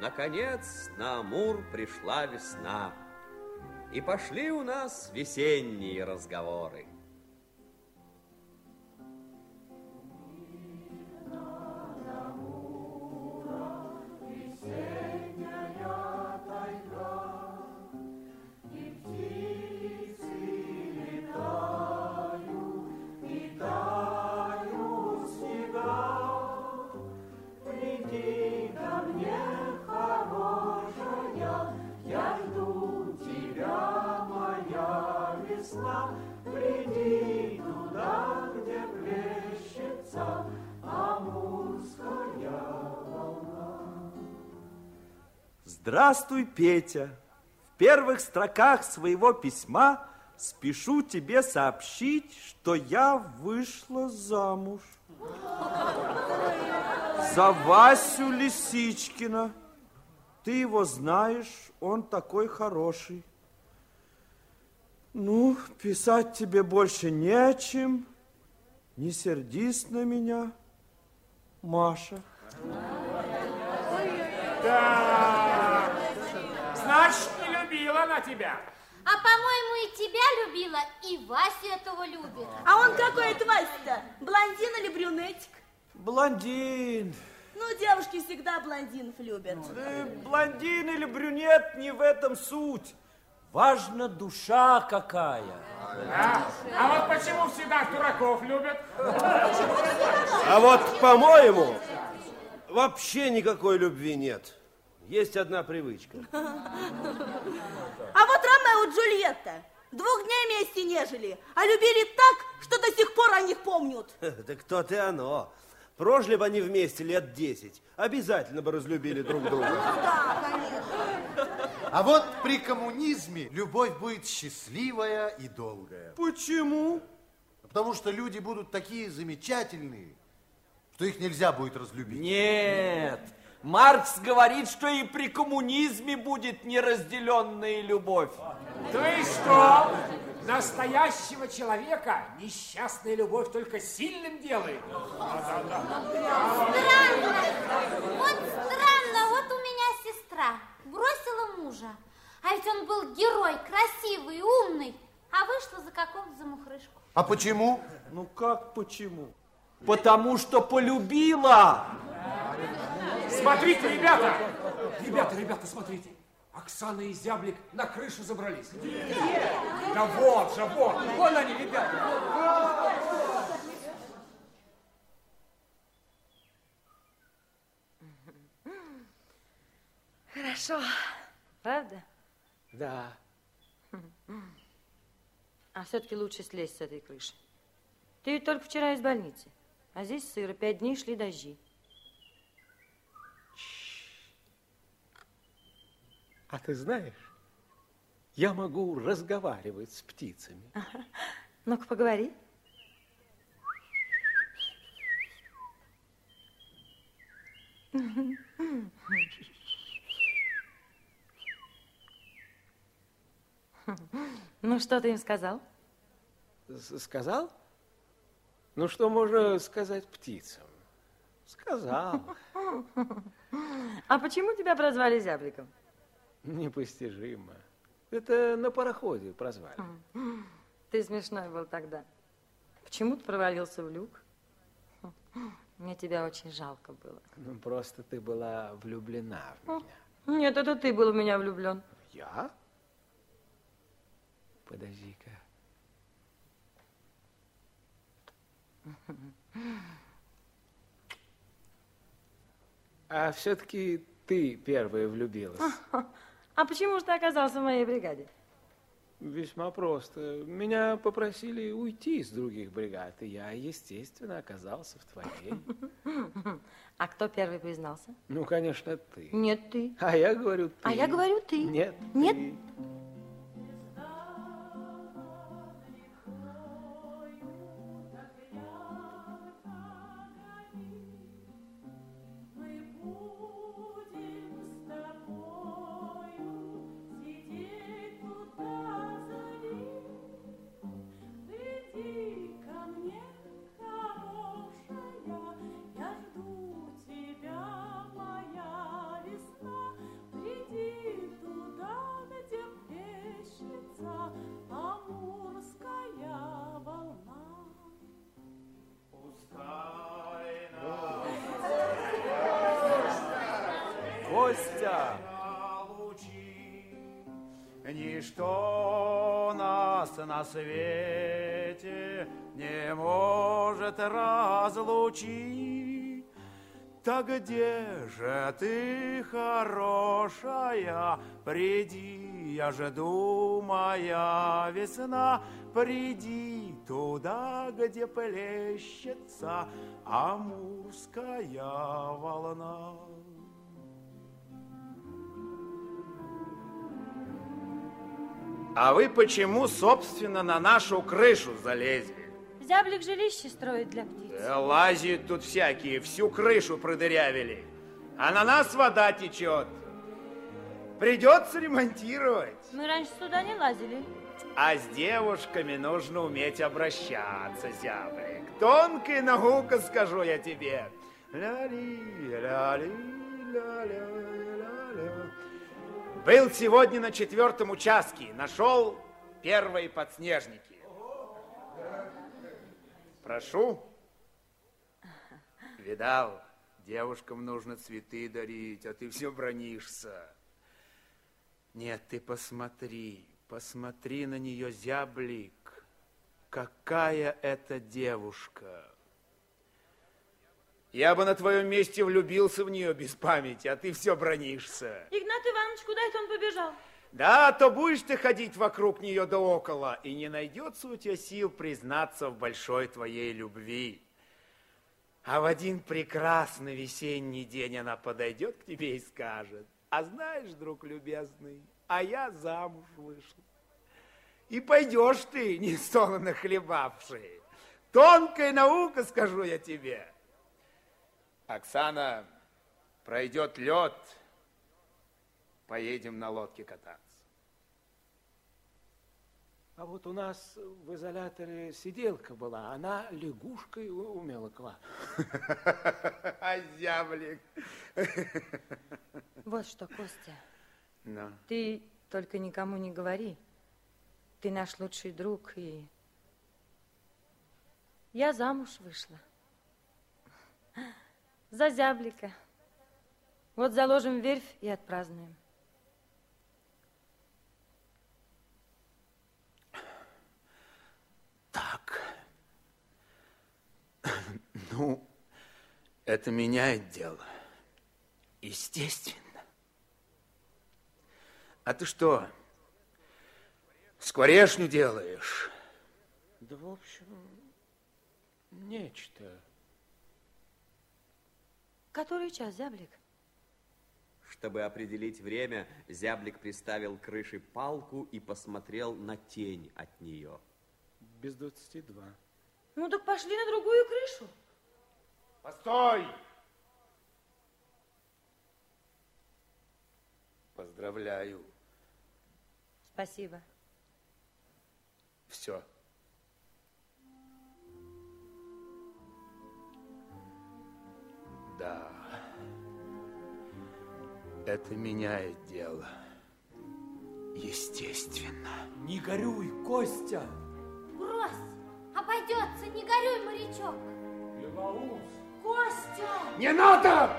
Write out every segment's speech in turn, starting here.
наконец на Амур пришла весна. И пошли у нас весенние разговоры. Здравствуй, Петя. В первых строках своего письма спешу тебе сообщить, что я вышла замуж. За Васю Лисичкина. Ты его знаешь, он такой хороший. Ну, писать тебе больше не о чем. Не сердись на меня, Маша. Да. Значит, не любила она тебя. А, по-моему, и тебя любила, и Васю этого любит. А он какой это Вася-то? Блондин или брюнетик? Блондин. Ну, девушки всегда блондинов любят. Да, блондин или брюнет, не в этом суть. Важна душа какая. А, а вот почему всегда дураков любят? А вот, по-моему, вообще никакой любви нет. Есть одна привычка. А вот Ромео и Джульетта двух дней вместе не жили, а любили так, что до сих пор о них помнят. Да кто ты оно? Прожили бы они вместе лет десять, обязательно бы разлюбили друг друга. Да, конечно. А вот при коммунизме любовь будет счастливая и долгая. Почему? Потому что люди будут такие замечательные, что их нельзя будет разлюбить. Нет, Маркс говорит, что и при коммунизме будет неразделенная любовь. То есть что? Настоящего человека несчастная любовь только сильным делает. Странно. Вот странно, вот у меня сестра бросила мужа. А ведь он был герой, красивый, умный. А вышла за какого-то замухрышку. А почему? Ну как почему? Потому что полюбила. Смотрите, ребята! Ребята, ребята, смотрите. Оксана и Зяблик на крышу забрались. Да вот же, вот. Вон они, ребята. Хорошо, правда? Да. А все-таки лучше слезть с этой крыши. Ты ведь только вчера из больницы, а здесь сыро, пять дней шли дожди. А ты знаешь, я могу разговаривать с птицами. Ну-ка, поговори. Ну, что ты им сказал? С- Сказал? Ну, что можно сказать птицам? Сказал. А почему тебя прозвали зябликом? Непостижимо. Это на пароходе прозвали. Ты смешной был тогда. Почему ты провалился в люк? Мне тебя очень жалко было. Ну, просто ты была влюблена в меня. Нет, это ты был в меня влюблен. Я? Подожди-ка. А все-таки ты первая влюбилась. А почему же ты оказался в моей бригаде? Весьма просто. Меня попросили уйти из других бригад, и я, естественно, оказался в твоей. А кто первый признался? Ну, конечно, ты. Нет, ты. А я говорю ты. А я говорю ты. Нет. Нет. ты. Костя! Ничто нас на свете не может разлучить. Так где же ты, хорошая, приди, я жду моя весна, приди туда, где плещется амурская волна. А вы почему, собственно, на нашу крышу залезли? Зяблик жилище строит для птиц. Да лазят тут всякие, всю крышу продырявили. А на нас вода течет. Придется ремонтировать. Мы раньше сюда не лазили. А с девушками нужно уметь обращаться, зяблик. Тонкая наука, скажу я тебе. Ля-ли, ля-ли, ля-ля. Был сегодня на четвертом участке. Нашел первые подснежники. Прошу. Видал, девушкам нужно цветы дарить, а ты все бронишься. Нет, ты посмотри, посмотри на нее, зяблик. Какая это девушка. Я бы на твоем месте влюбился в нее без памяти, а ты все бронишься. Игнат Иванович, куда это он побежал? Да, то будешь ты ходить вокруг нее да около, и не найдется у тебя сил признаться в большой твоей любви. А в один прекрасный весенний день она подойдет к тебе и скажет, а знаешь, друг любезный, а я замуж вышел. И пойдешь ты, не солоно хлебавший. Тонкая наука, скажу я тебе. Оксана, пройдет лед, поедем на лодке кататься. А вот у нас в изоляторе сиделка была, она лягушкой умела класть. А зяблик. Вот что, Костя, Ну, ты только никому не говори. Ты наш лучший друг, и я замуж вышла. За зяблика. Вот заложим верфь и отпразднуем. так. Ну, это меняет дело. Естественно. А ты что, скворечню делаешь? Да, в общем, нечто. Который час, зяблик? Чтобы определить время, зяблик приставил к крыше палку и посмотрел на тень от нее. Без двадцати два. Ну так пошли на другую крышу. Постой! Поздравляю. Спасибо. Все. Да. Это меняет дело. Естественно. Не горюй, Костя! Брось, обойдется, не горюй, морячок. Костя! Не надо!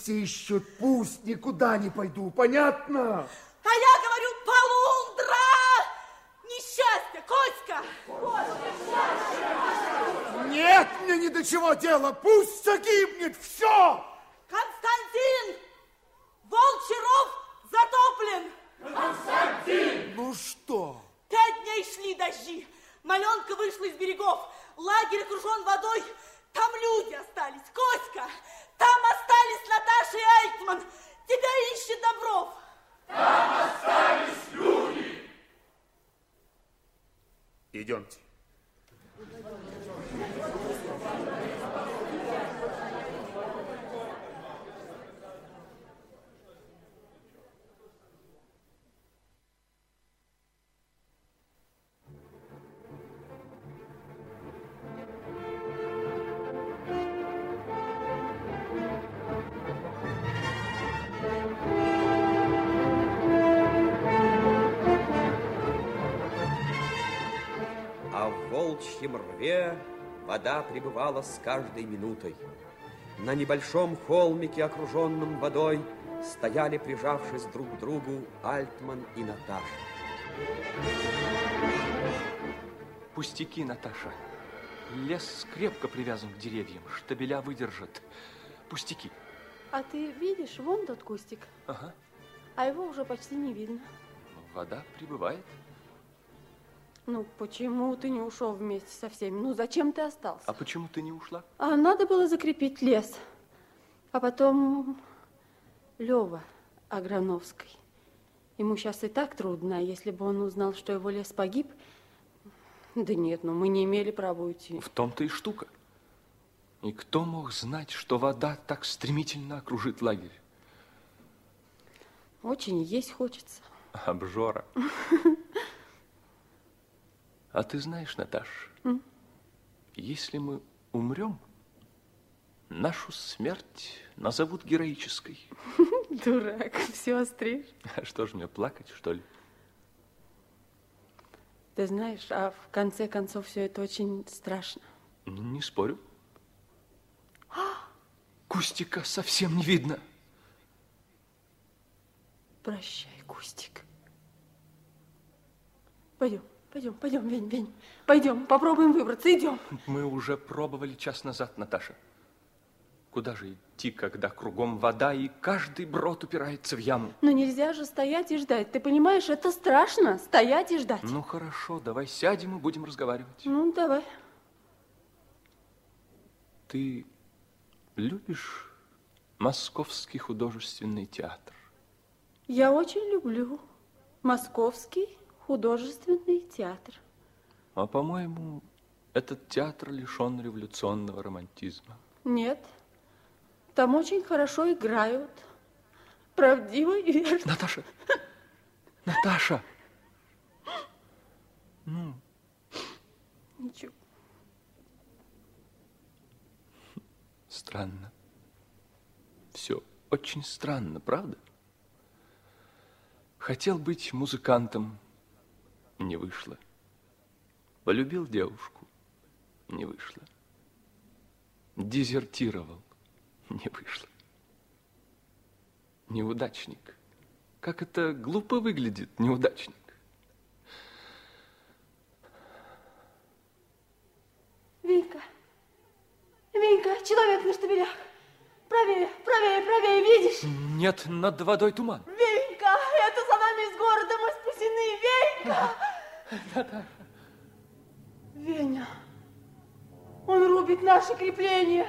Пусть ищут, пусть никуда не пойду, понятно? А я говорю, полундра! Несчастье, Коська! Нет мне ни до чего дела, пусть загибнет все! Константин! Волчаров затоплен! Ну что? Пять дней шли дожди. Маленка вышла из берегов. Лагерь окружен водой. Там люди остались. Коська! Там остались Наташа и Альтман. Тебя ищет Добров. Идемте. Рве вода пребывала с каждой минутой. На небольшом холмике, окруженном водой, стояли, прижавшись друг к другу, Альтман и Наташа. Пустяки, Наташа. Лес крепко привязан к деревьям, штабеля выдержат. Пустяки. А ты видишь, вон тот кустик, Ага. а его уже почти не видно. Вода прибывает. Ну, почему ты не ушел вместе со всеми? Ну, зачем ты остался? А почему ты не ушла? А надо было закрепить лес. А потом Лева Аграновский. Ему сейчас и так трудно, а если бы он узнал, что его лес погиб... Да нет, ну мы не имели права уйти. В том-то и штука. И кто мог знать, что вода так стремительно окружит лагерь? Очень есть хочется. Обжора. А ты знаешь, Наташ, М? если мы умрем, нашу смерть назовут героической. Дурак, все остришь. А что ж мне плакать, что ли? Ты знаешь, а в конце концов все это очень страшно. Ну, не спорю. Кустика совсем не видно. Прощай, Кустик. Пойдем, пойдем, пойдем, Вень, Вень. Пойдем, попробуем выбраться, идем. Мы уже пробовали час назад, Наташа. Куда же идти, когда кругом вода, и каждый брод упирается в яму? Но нельзя же стоять и ждать. Ты понимаешь, это страшно, стоять и ждать. Ну, хорошо, давай сядем и будем разговаривать. Ну, давай. Ты любишь Московский художественный театр? Я очень люблю Московский художественный театр. А, по-моему, этот театр лишен революционного романтизма. Нет, там очень хорошо играют. Правдиво и верно. Наташа! Наташа! Ну, Ничего. странно. Все очень странно, правда? Хотел быть музыкантом, не вышло. Полюбил девушку, не вышло. Дезертировал, не вышло. Неудачник. Как это глупо выглядит, неудачник. Венька, Венька, человек на штабелях. Правее, правее, правее, видишь? Нет, над водой туман. Венька, это за нами из города мы спасены. Венька! Веня, он рубит наши крепления.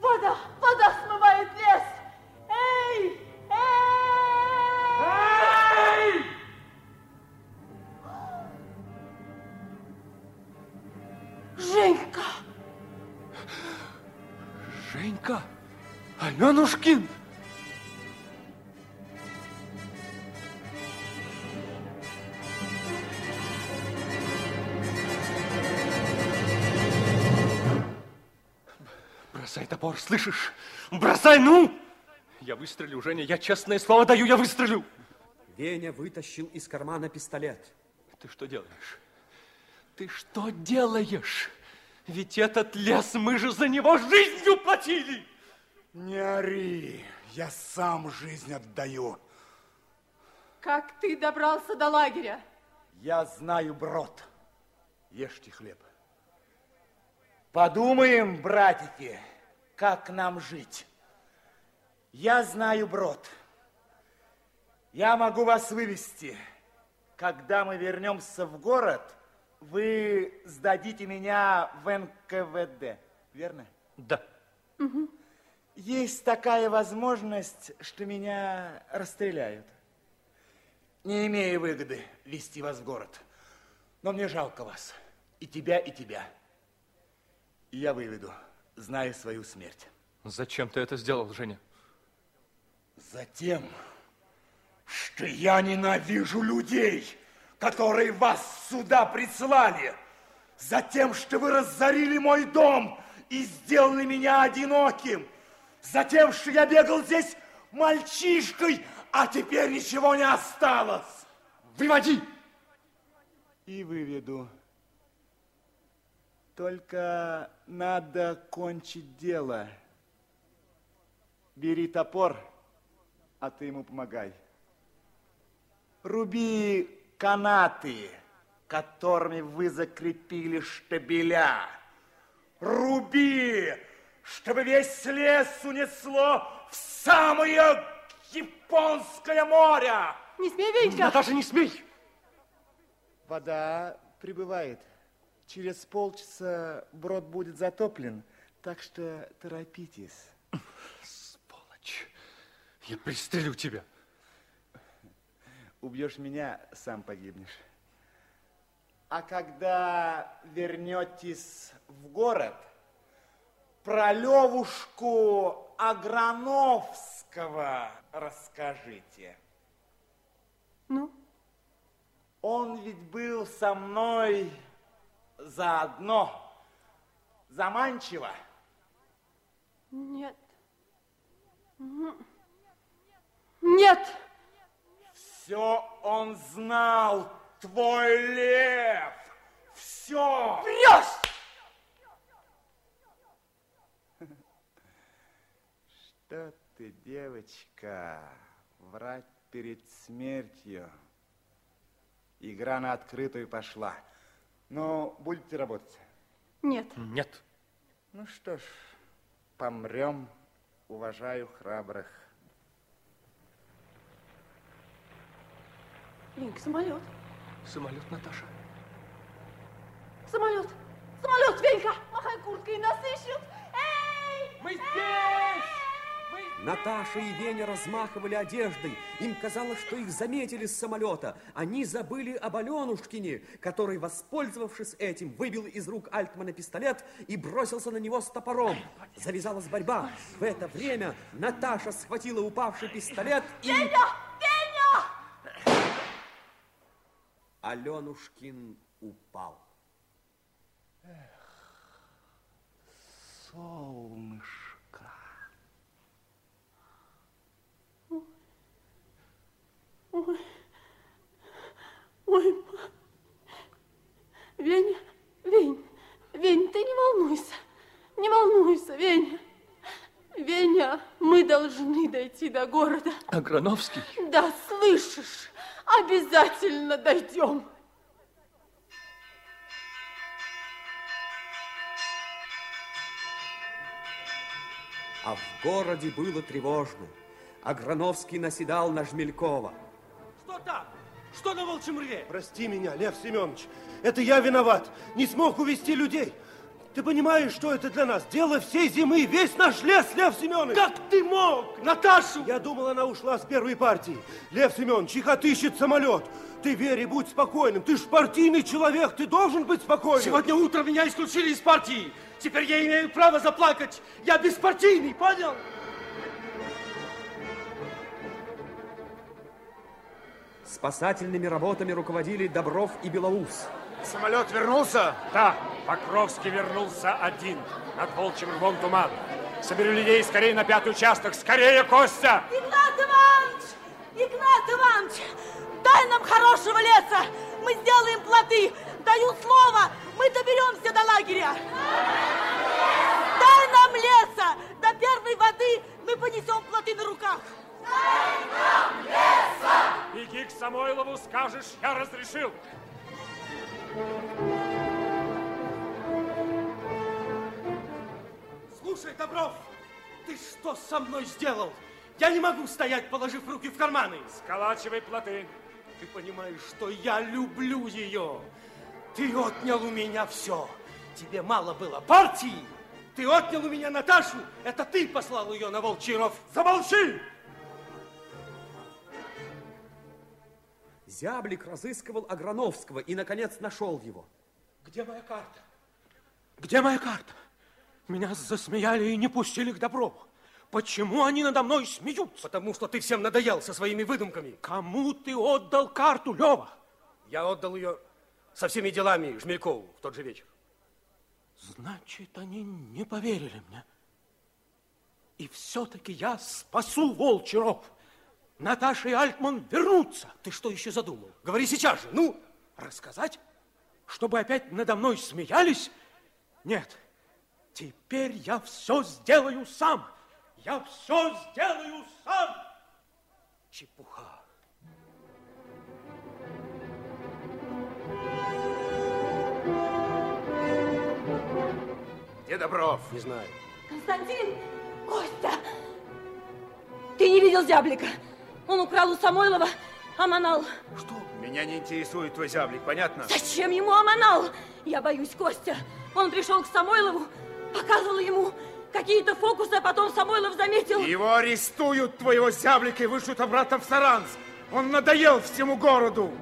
Вода, вода смывает лес. Эй, эй! Женька! Женька! Аленушкин! Слышишь? Бросай, ну! Я выстрелю, Женя, я честное слово даю, я выстрелю. Веня вытащил из кармана пистолет. Ты что делаешь? Ты что делаешь? Ведь этот лес, мы же за него жизнью платили! Не ори, я сам жизнь отдаю. Как ты добрался до лагеря? Я знаю брод. Ешьте хлеб. Подумаем, братики, как нам жить. Я знаю брод. Я могу вас вывести. Когда мы вернемся в город, вы сдадите меня в НКВД, верно? Да. Есть такая возможность, что меня расстреляют. Не имея выгоды вести вас в город. Но мне жалко вас. И тебя, и тебя. И я выведу, зная свою смерть. Зачем ты это сделал, Женя? Затем, что я ненавижу людей, которые вас сюда прислали. Затем, что вы разорили мой дом и сделали меня одиноким. Затем, что я бегал здесь мальчишкой, а теперь ничего не осталось. Выводи! И выведу. Только надо кончить дело. Бери топор, а ты ему помогай. Руби канаты, которыми вы закрепили штабеля. Руби, чтобы весь лес унесло в самое Японское море. Не смей, Венька! Наташа, не смей! Вода прибывает. Через полчаса брод будет затоплен, так что торопитесь. Сволочь! Я пристрелю тебя. Убьешь меня, сам погибнешь. А когда вернетесь в город, про Левушку Аграновского расскажите. Ну? Он ведь был со мной заодно. Заманчиво. Нет. Нет! Все он знал, твой лев. Все. Врешь! Что ты, девочка, врать перед смертью. Игра на открытую пошла. Ну, будете работать? Нет. Нет. Ну что ж, помрем, уважаю храбрых. Венька, самолет. Самолет, Наташа. Самолет. Самолет, Венька! Махай курткой, нас ищут! Эй! Мы здесь! Наташа и Веня размахивали одеждой. Им казалось, что их заметили с самолета. Они забыли об Аленушкине, который, воспользовавшись этим, выбил из рук Альтмана пистолет и бросился на него с топором. Завязалась борьба. В это время Наташа схватила упавший пистолет и... Веня! Веня! Аленушкин упал. Солнышко. Ой, ой, ма. Веня, Вень, Вень, ты не волнуйся, не волнуйся, Веня. Веня, мы должны дойти до города. Аграновский? Да, слышишь, обязательно дойдем. А в городе было тревожно. Аграновский наседал на Жмелькова. Что там? Что на волчьем рве? Прости меня, Лев Семенович. Это я виноват. Не смог увести людей. Ты понимаешь, что это для нас? Дело всей зимы, весь наш лес, Лев Семенович. Как ты мог? Наташу! Я думал, она ушла с первой партии. Лев Семенович, их отыщет самолет. Ты, Вере, будь спокойным. Ты ж партийный человек, ты должен быть спокойным. Сегодня утром меня исключили из партии. Теперь я имею право заплакать. Я беспартийный, понял? Спасательными работами руководили Добров и Белоус. Самолет вернулся? Да, Покровский вернулся один. Над волчьим рвом туман. Соберу людей скорее на пятый участок. Скорее, Костя! Игнат Иванович! Игнат Иванович! Дай нам хорошего леса! Мы сделаем плоты! Даю слово! Мы доберемся до лагеря! Дай нам леса! До первой воды мы понесем плоты на руках! Беги к Самойлову, скажешь, я разрешил. Слушай, Добров, ты что со мной сделал? Я не могу стоять, положив руки в карманы. Сколачивай плоты. Ты понимаешь, что я люблю ее. Ты отнял у меня все. Тебе мало было партии. Ты отнял у меня Наташу. Это ты послал ее на волчий ров. Замолчи! Зяблик разыскивал Аграновского и, наконец, нашел его. Где моя карта? Где моя карта? Меня засмеяли и не пустили к Доброву. Почему они надо мной смеются? Потому что ты всем надоел со своими выдумками. Кому ты отдал карту, Лева? Я отдал ее со всеми делами Жмелькову в тот же вечер. Значит, они не поверили мне. И все-таки я спасу волчий ров. Наташа и Альтман вернутся. Ты что еще задумал? Говори сейчас же, ну! Рассказать? Чтобы опять надо мной смеялись? Нет, теперь я все сделаю сам. Я все сделаю сам. Чепуха. Где Добров? Не знаю. Константин! Костя! Ты не видел зяблика? Он украл у Самойлова Аманал. Что? Меня не интересует твой зяблик, понятно? Зачем ему Аманал? Я боюсь, Костя. Он пришел к Самойлову, показывал ему какие-то фокусы, а потом Самойлов заметил... Его арестуют, твоего зяблика, и вышлют обратно в Саранск. Он надоел всему городу.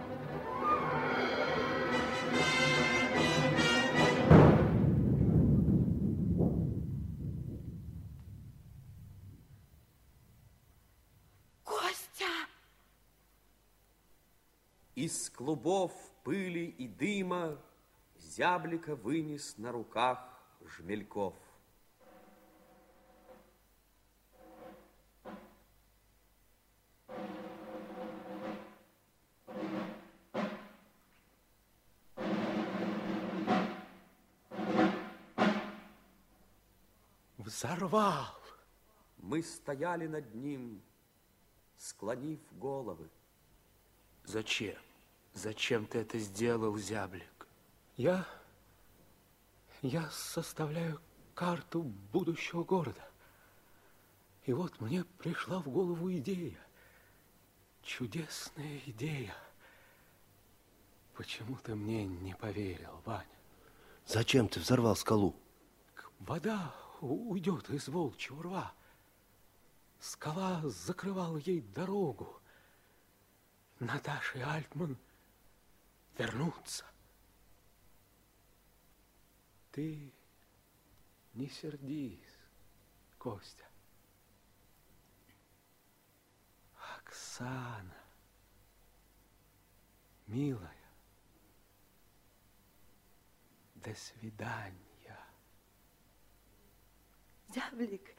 Из клубов пыли и дыма зяблика вынес на руках Жмельков. Взорвал. Мы стояли над ним, склонив головы. Зачем? Зачем ты это сделал, зяблик? Я... Я составляю карту будущего города. И вот мне пришла в голову идея. Чудесная идея. Почему ты мне не поверил, Ваня? Зачем ты взорвал скалу? Вода уйдет из волчьего рва. Скала закрывала ей дорогу. Наташа и Альтман вернутся. Ты не сердись, Костя. Оксана, милая, до свидания. Зяблик!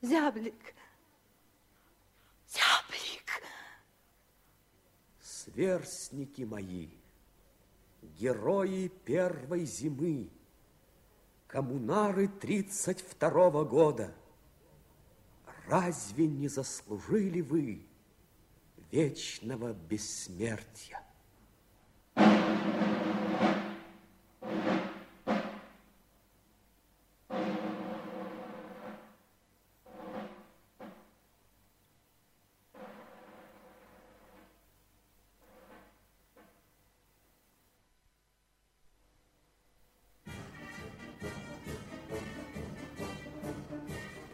Зяблик! Зяблик! Сверстники мои, герои первой зимы, коммунары тридцать второго года, разве не заслужили вы вечного бессмертия?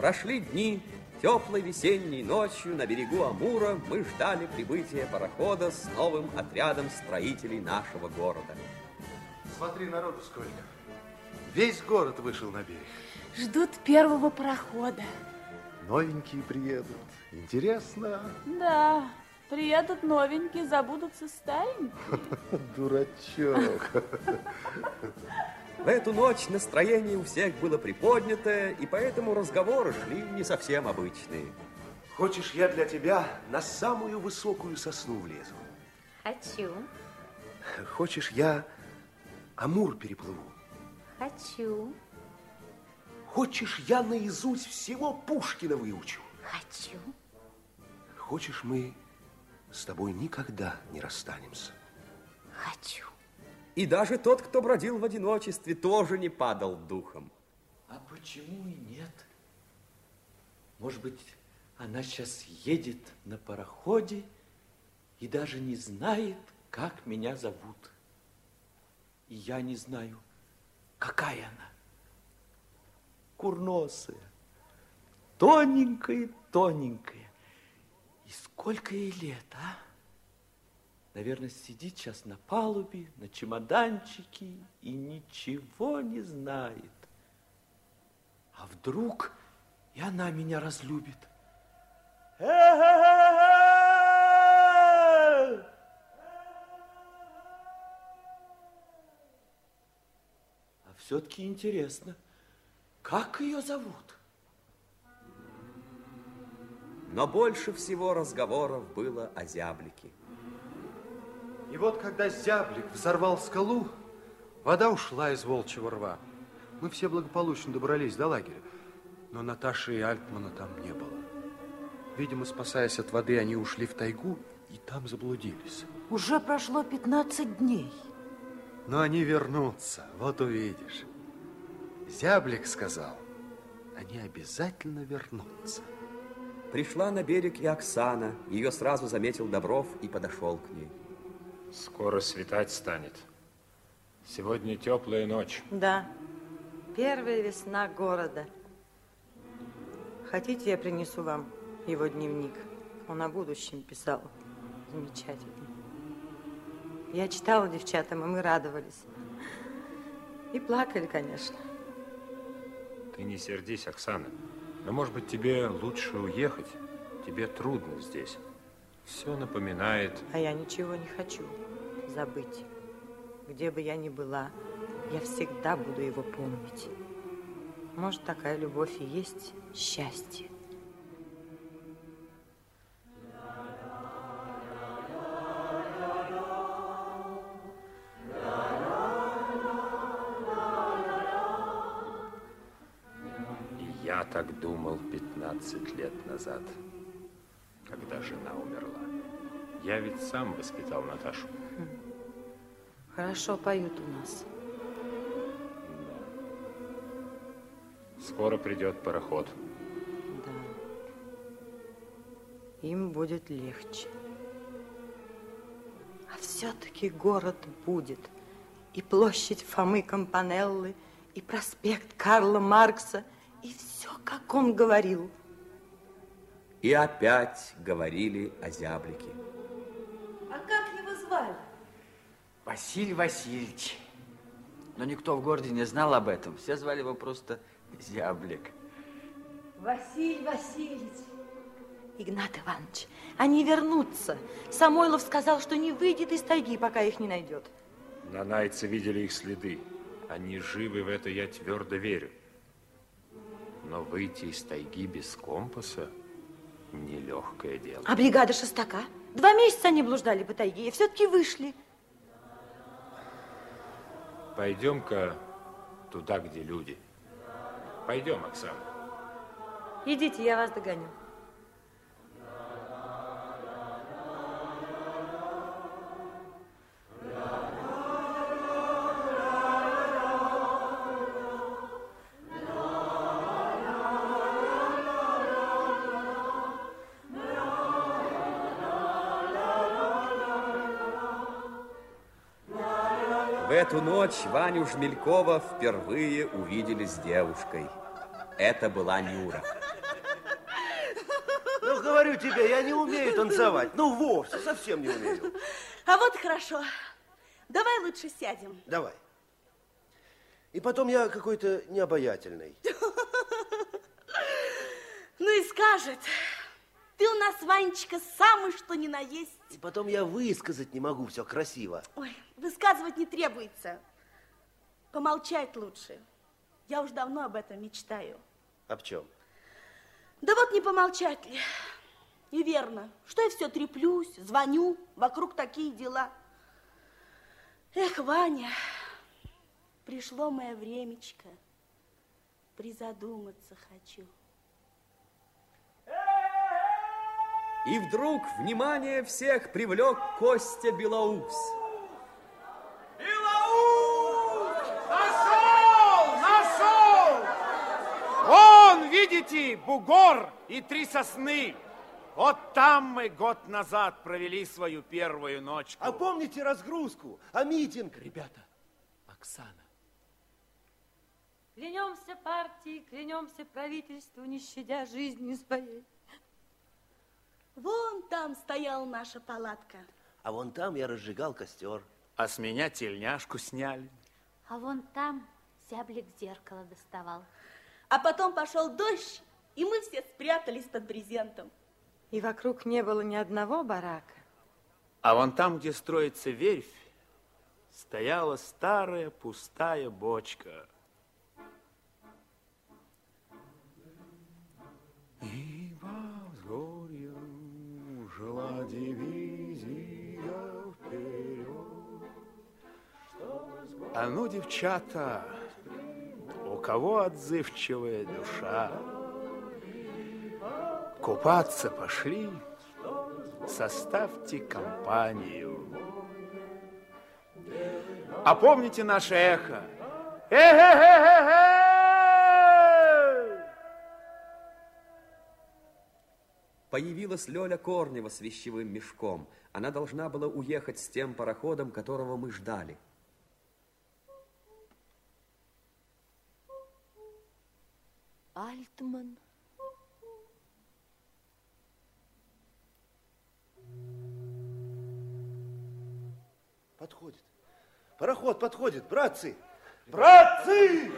Прошли дни, теплой весенней ночью на берегу Амура мы ждали прибытия парохода с новым отрядом строителей нашего города. Смотри, народу сколько. Весь город вышел на берег. Ждут первого парохода. Новенькие приедут. Интересно. Да, приедут новенькие, забудутся старенькие. Дурачок. В эту ночь настроение у всех было приподнятое, и поэтому разговоры шли не совсем обычные. Хочешь, я для тебя на самую высокую сосну влезу? Хочу, Хочешь, я Амур переплыву? хочу, Хочешь, я наизусть всего Пушкина выучу? хочу. Хочешь, мы с тобой никогда не расстанемся? Хочу. И даже тот, кто бродил в одиночестве, тоже не падал духом. А почему и нет? Может быть, она сейчас едет на пароходе и даже не знает, как меня зовут. И я не знаю, какая она. Курносая, тоненькая-тоненькая. И сколько ей лет, а? Наверное, сидит сейчас на палубе, на чемоданчике и ничего не знает. А вдруг и она меня разлюбит? А все-таки интересно, как ее зовут? Но больше всего разговоров было о зяблике. И вот, когда зяблик взорвал скалу, Вода ушла из волчьего рва. Мы все благополучно добрались до лагеря. Но Наташи и Альтмана там не было. Видимо, спасаясь от воды, они ушли в тайгу и там заблудились. Уже прошло 15 дней. Но они вернутся, вот увидишь. Зяблик сказал, они обязательно вернутся. Пришла на берег и Оксана. Ее сразу заметил Добров и подошел к ней. Скоро светать станет. Сегодня теплая ночь. Да, первая весна города. Хотите, я принесу вам его дневник? Он о будущем писал. Замечательно. Я читала девчатам, и мы радовались. И плакали, конечно. Ты не сердись, Оксана. Но, может быть, тебе лучше уехать? Тебе трудно здесь. Все напоминает... А я ничего не хочу забыть. Где бы я ни была, я всегда буду его помнить. Может, такая любовь и есть счастье. Я так думал 15 лет назад, когда жена умерла. Я ведь сам воспитал Наташу. Хорошо поют у нас. Скоро придет пароход. Да. Им будет легче. А все-таки город будет. И площадь Фомы Компанеллы, и проспект Карла Маркса, и все, как он говорил. И опять говорили о зяблике. А как его звали? Василий Васильевич. Но никто в городе не знал об этом. Все звали его просто Зяблик. Василий Васильевич. Игнат Иванович, они вернутся. Самойлов сказал, что не выйдет из тайги, пока их не найдет. Нанайцы видели их следы. Они живы, в это я твердо верю. Но выйти из тайги без компаса – нелегкое дело. А бригада Шестака? Два месяца они блуждали по тайге и все-таки вышли. Пойдем-ка туда, где люди. Пойдем, Оксана. Идите, я вас догоню. Эту ночь Ваню Жмелькова впервые увидели с девушкой. Это была Нюра. Ну, говорю тебе, я не умею танцевать. Ну, вовсе, совсем не умею. А вот хорошо. Давай лучше сядем. Давай. И потом я какой-то необаятельный. Ну и скажет. Ты у нас, Ванечка, самый что ни на есть. И потом я высказать не могу все красиво. Ой, высказывать не требуется. Помолчать лучше. Я уж давно об этом мечтаю. Об чем? Да вот не помолчать ли. И верно, что я все треплюсь, звоню, вокруг такие дела. Эх, Ваня, пришло мое времечко, призадуматься хочу. И вдруг внимание всех привлек Костя Белоус. Нашел! Нашел! Вон, видите, бугор и три сосны. Вот там мы год назад провели свою первую ночку. А помните разгрузку? А митинг? Ребята, Оксана. Клянемся партии, клянемся правительству, не щадя жизни своей. Вон там стояла наша палатка. А вон там я разжигал костер. А с меня тельняшку сняли. А вон там зяблик зеркало доставал. А потом пошел дождь, и мы все спрятались под брезентом. И вокруг не было ни одного барака. А вон там, где строится верфь, стояла старая пустая бочка. Дивизия вперед. А ну, девчата, у кого отзывчивая душа, купаться пошли, составьте компанию. А помните наше эхо? Эхе-хе-хе-хе! Появилась Лёля Корнева с вещевым мешком. Она должна была уехать с тем пароходом, которого мы ждали. Альтман. Подходит. Пароход подходит, братцы. Братцы!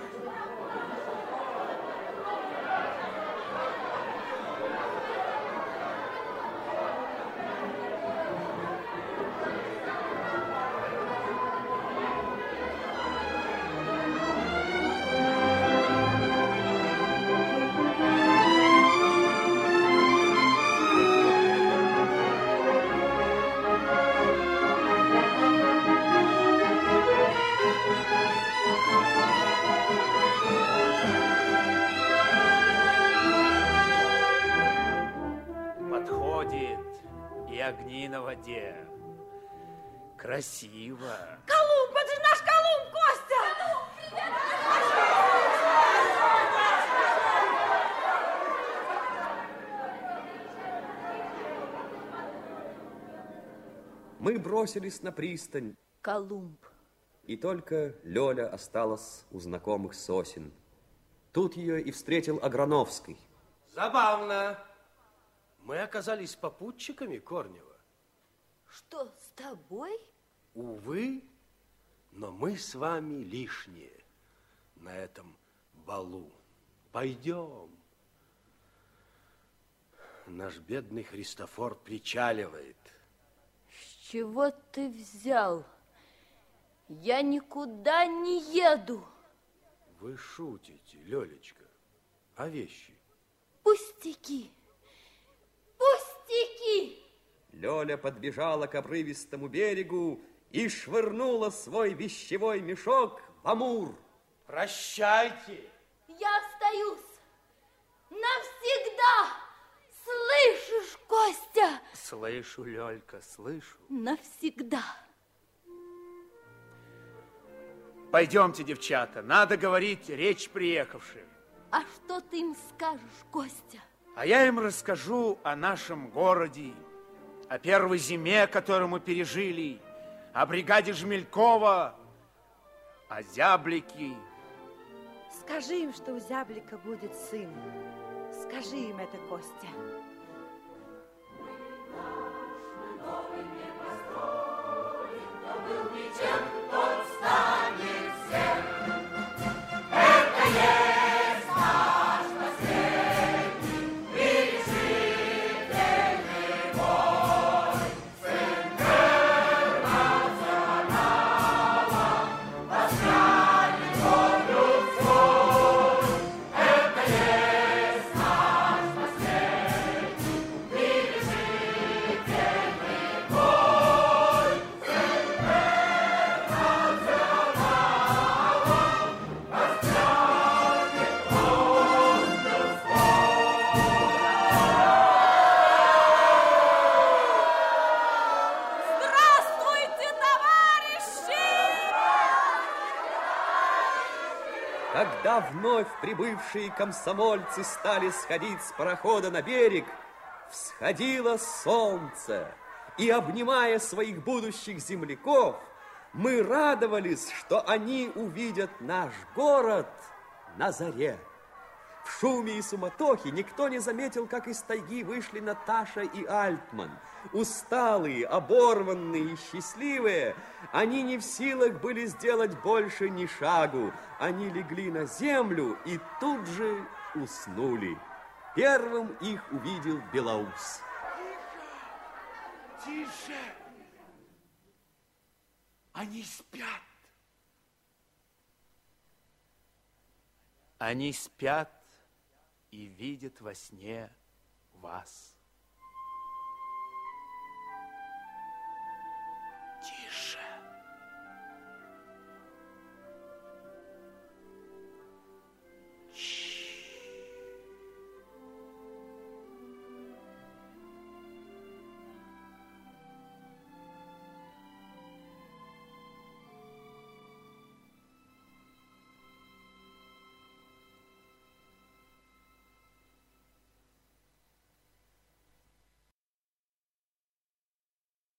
Воде. Красиво. Колумб, это же наш Колумб, Костя! Мы бросились на пристань, Колумб. и только Лёля осталась у знакомых сосен. Тут ее и встретил Аграновский. Забавно. Мы оказались попутчиками Корнева. Что с тобой? Увы, но мы с вами лишние на этом балу. Пойдем. Наш бедный Христофор причаливает. С чего ты взял? Я никуда не еду. Вы шутите, Лёлечка. А вещи? Пустяки. Пустяки. Лёля подбежала к обрывистому берегу и швырнула свой вещевой мешок в Амур. Прощайте. Я остаюсь. Навсегда. Слышишь, Костя? Слышу, Лёлька, слышу. Навсегда. Пойдемте, девчата, надо говорить речь приехавшим. А что ты им скажешь, Костя? А я им расскажу о нашем городе, о первой зиме, которую мы пережили, о бригаде Жмелькова, о зяблике. Скажи им, что у зяблика будет сын. Скажи им это, Костя. Вновь прибывшие комсомольцы стали сходить с парохода на берег, всходило солнце, и, обнимая своих будущих земляков, мы радовались, что они увидят наш город на заре. В шуме и суматохе никто не заметил, как из тайги вышли Наташа и Альтман. Усталые, оборванные и счастливые, они не в силах были сделать больше ни шагу. Они легли на землю и тут же уснули. Первым их увидел Белоус. Тише! Они спят. Они спят и видит во сне вас. Тише.